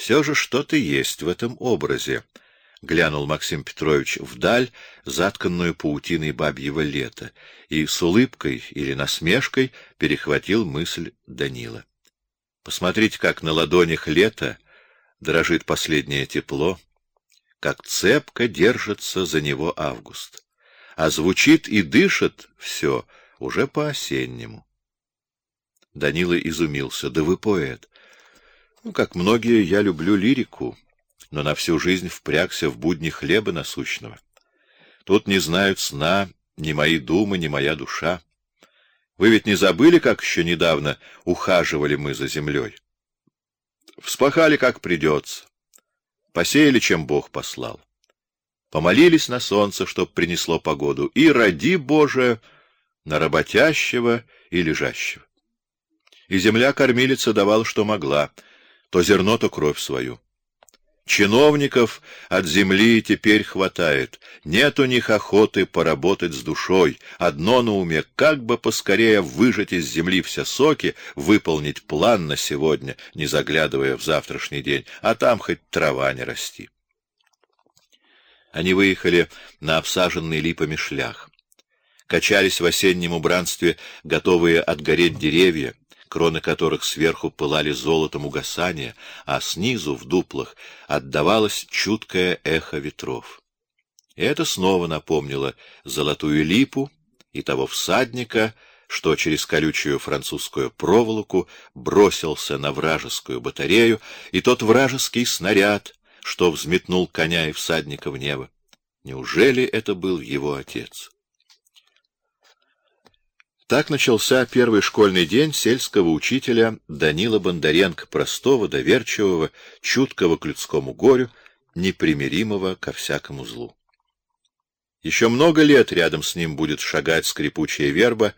Все же что-то есть в этом образе, — глянул Максим Петрович вдаль, затканную паутиной бабьего лета, и с улыбкой или насмешкой перехватил мысль Данила. Посмотрите, как на ладонях лета дрожит последнее тепло, как цепко держится за него август, а звучит и дышит все уже по-осеннему. Данила изумился. — Да вы поэт. Ну, как многие, я люблю лирику, но на всю жизнь впрягся в будни хлеба насущного. Тут не знают сна ни мои думы, ни моя душа. Вы ведь не забыли, как еще недавно ухаживали мы за землей? Вспахали, как придется. Посеяли, чем Бог послал. Помолились на солнце, чтоб принесло погоду, и ради Боже на работящего и лежащего и земля-кормилица давала, что могла, то зерно, то кровь свою. Чиновников от земли теперь хватает, нет у них охоты поработать с душой, одно на уме, как бы поскорее выжать из земли все соки, выполнить план на сегодня, не заглядывая в завтрашний день, а там хоть трава не расти. Они выехали на обсаженный липами шлях. Качались в осеннем убранстве, готовые отгореть деревья, кроны которых сверху пылали золотом угасания, а снизу, в дуплах, отдавалось чуткое эхо ветров. И это снова напомнило золотую липу и того всадника, что через колючую французскую проволоку бросился на вражескую батарею, и тот вражеский снаряд, что взметнул коня и всадника в небо. Неужели это был его отец? Так начался первый школьный день сельского учителя Данила Бондаренко, простого, доверчивого, чуткого к людскому горю, непримиримого ко всякому злу. Еще много лет рядом с ним будет шагать скрипучая верба,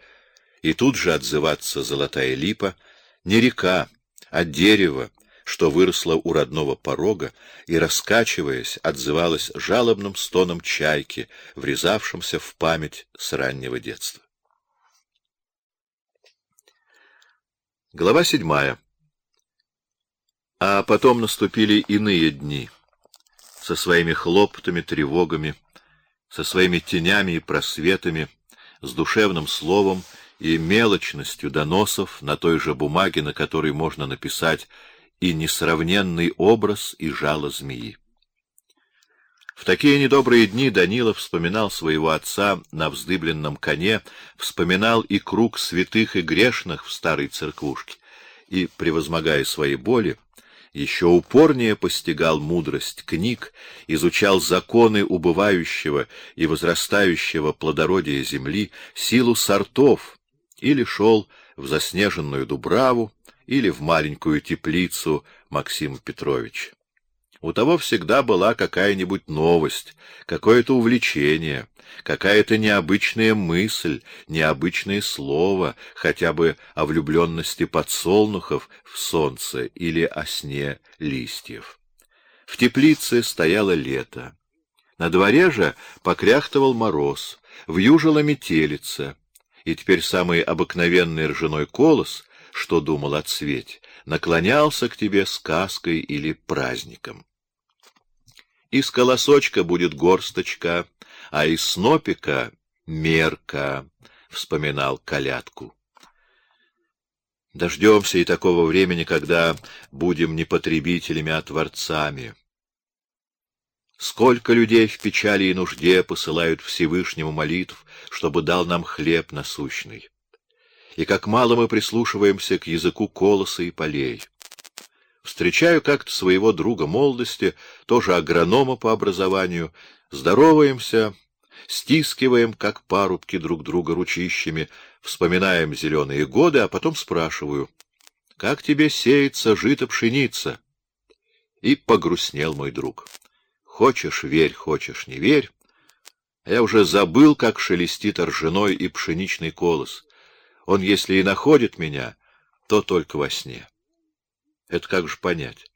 и тут же отзываться золотая липа, не река, а дерево, что выросло у родного порога и, раскачиваясь, отзывалось жалобным стоном чайки, врезавшимся в память с раннего детства. Глава седьмая. А потом наступили иные дни, со своими хлопотами, тревогами, со своими тенями и просветами, с душевным словом и мелочностью доносов на той же бумаге, на которой можно написать и несравненный образ и жало змеи. В такие недобрые дни Данилов вспоминал своего отца на вздыбленном коне, вспоминал и круг святых и грешных в старой церквушке, и, превозмогая свои боли, еще упорнее постигал мудрость книг, изучал законы убывающего и возрастающего плодородия земли, силу сортов, или шел в заснеженную Дубраву, или в маленькую теплицу Максима Петровича. У того всегда была какая-нибудь новость, какое-то увлечение, какая-то необычная мысль, необычное слово, хотя бы о влюбленности подсолнухов в солнце или о сне листьев. В теплице стояло лето. На дворе же покряхтывал мороз, вьюжила метелица, и теперь самый обыкновенный ржаной колос, что думал о цвете, наклонялся к тебе сказкой или праздником. Из колосочка будет горсточка, а из снопика — мерка, — вспоминал колядку. Дождемся и такого времени, когда будем не потребителями, а творцами. Сколько людей в печали и нужде посылают Всевышнему молитв, чтобы дал нам хлеб насущный. И как мало мы прислушиваемся к языку колоса и полей. Встречаю как-то своего друга молодости, тоже агронома по образованию, здороваемся, стискиваем, как парубки, друг друга ручищами, вспоминаем зеленые годы, а потом спрашиваю, как тебе сеется жито-пшеница? И погрустнел мой друг. Хочешь — верь, хочешь — не верь. Я уже забыл, как шелестит ржаной и пшеничный колос. Он, если и находит меня, то только во сне. Это как же понять?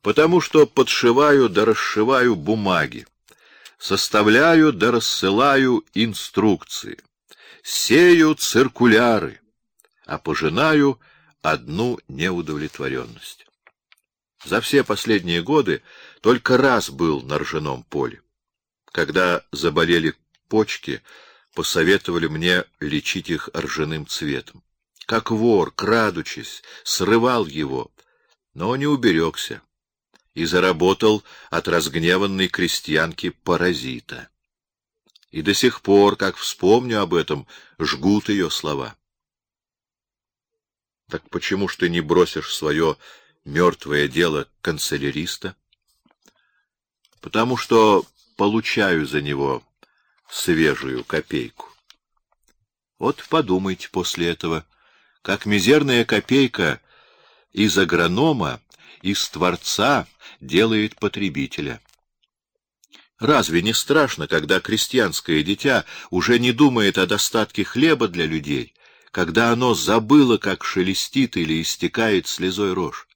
Потому что подшиваю да расшиваю бумаги, составляю да рассылаю инструкции, сею циркуляры, а пожинаю одну неудовлетворенность. За все последние годы только раз был на ржаном поле. Когда заболели почки, посоветовали мне лечить их ржаным цветом. Как вор, крадучись, срывал его, но не уберегся и заработал от разгневанной крестьянки паразита. И до сих пор, как вспомню об этом, жгут ее слова. Так почему ж ты не бросишь свое мертвое дело канцеляриста? Потому что получаю за него свежую копейку. Вот подумайте после этого, как мизерная копейка из агронома, из творца делает потребителя. Разве не страшно, когда крестьянское дитя уже не думает о достатке хлеба для людей, когда оно забыло, как шелестит или истекает слезой рожь?